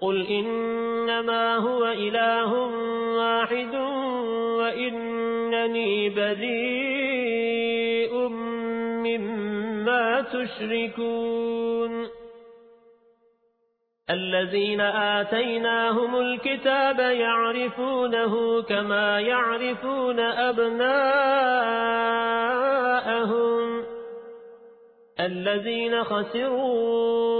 قل إنما هو إله واحد وإنني بريء مما تشركون الذين آتيناهم الكتاب يعرفونه كما يعرفون أبناءهم الذين خسروا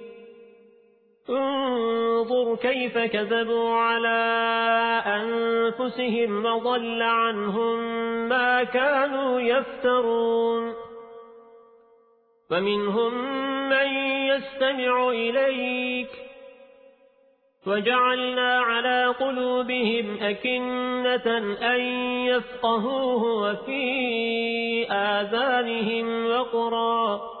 انظر كيف كذبوا على أنفسهم وضل عنهم ما كانوا يفترون. ومنهم من يستمع إليك. وجعلنا على قلوبهم أكنة أن يفقهوه وفي آذانهم وقرا.